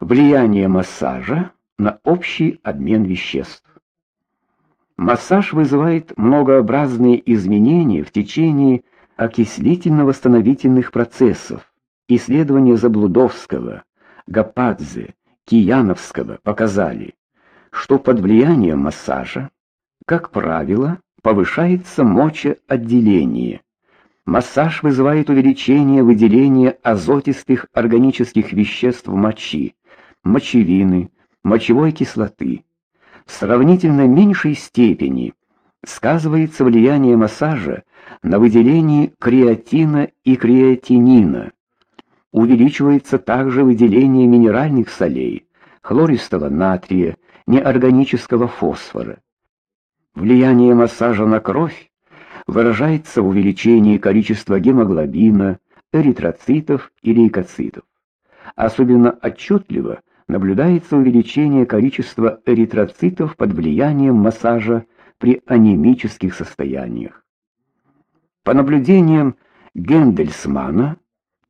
Влияние массажа на общий обмен веществ. Массаж вызывает многообразные изменения в течение окислительно-восстановительных процессов. Исследования Заблудовского, Гападзе, Кияновского показали, что под влиянием массажа, как правило, повышается мочеотделение. Массаж вызывает увеличение выделения азотистых органических веществ в мочи, мочевины, мочевой кислоты. В сравнительно меньшей степени сказывается влияние массажа на выделение креатина и креатинина. Увеличивается также выделение минеральных солей, хлористого натрия, неорганического фосфора. Влияние массажа на кровь выражается в увеличении количества гемоглобина, эритроцитов и лейкоцитов. Особенно отчетливо наблюдается увеличение количества эритроцитов под влиянием массажа при анемических состояниях. По наблюдениям Гендельсмана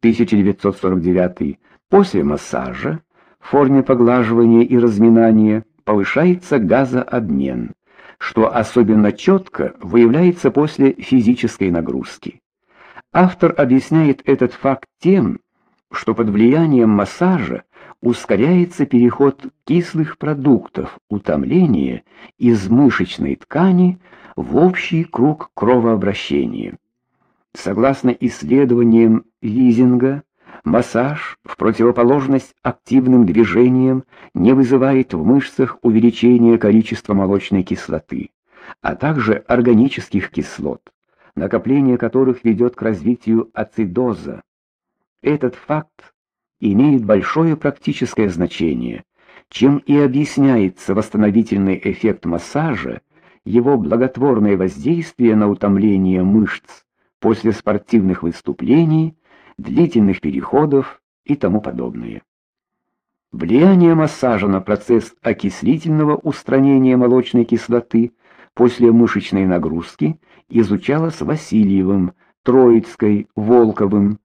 1949 после массажа в форме поглаживания и разминания повышается газообмен, что особенно четко выявляется после физической нагрузки. Автор объясняет этот факт тем, что под влиянием массажа ускоряется переход кислых продуктов утомления из мышечной ткани в общий круг кровообращения. Согласно исследованиям Лизинга, массаж в противоположность активным движениям не вызывает в мышцах увеличения количества молочной кислоты, а также органических кислот, накопление которых ведет к развитию ацидоза. Этот факт имеет большое практическое значение, чем и объясняется восстановительный эффект массажа, его благотворное воздействие на утомление мышц после спортивных выступлений, длительных переходов и тому подобное. Влияние массажа на процесс окислительного устранения молочной кислоты после мышечной нагрузки изучалось Васильевым, Троицкой, Волковым,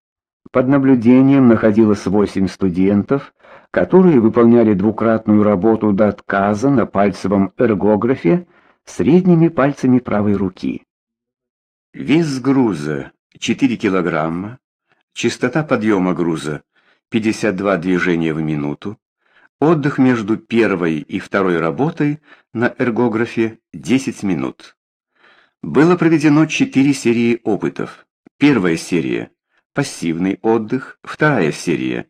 под наблюдением находилось восемь студентов, которые выполняли двукратную работу до отказа на пальцевом эргографе средними пальцами правой руки. Вес груза 4 килограмма, частота подъема груза 52 движения в минуту, отдых между первой и второй работой на эргографе 10 минут. Было проведено 4 серии опытов. Первая серия пассивный отдых, вторая серия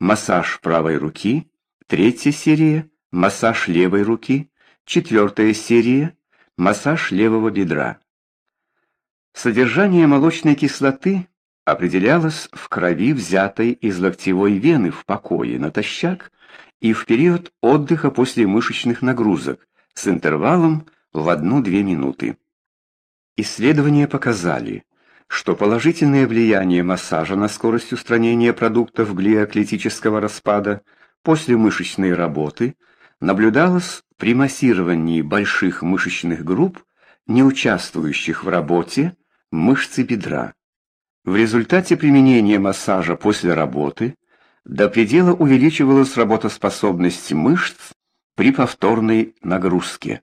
массаж правой руки, третья серия массаж левой руки, четвертая серия массаж левого бедра. Содержание молочной кислоты определялось в крови, взятой из локтевой вены в покое натощак и в период отдыха после мышечных нагрузок с интервалом в 1-2 минуты. Исследования показали, что положительное влияние массажа на скорость устранения продуктов глиоклетического распада после мышечной работы наблюдалось при массировании больших мышечных групп, не участвующих в работе, мышцы бедра. В результате применения массажа после работы до предела увеличивалась работоспособность мышц при повторной нагрузке.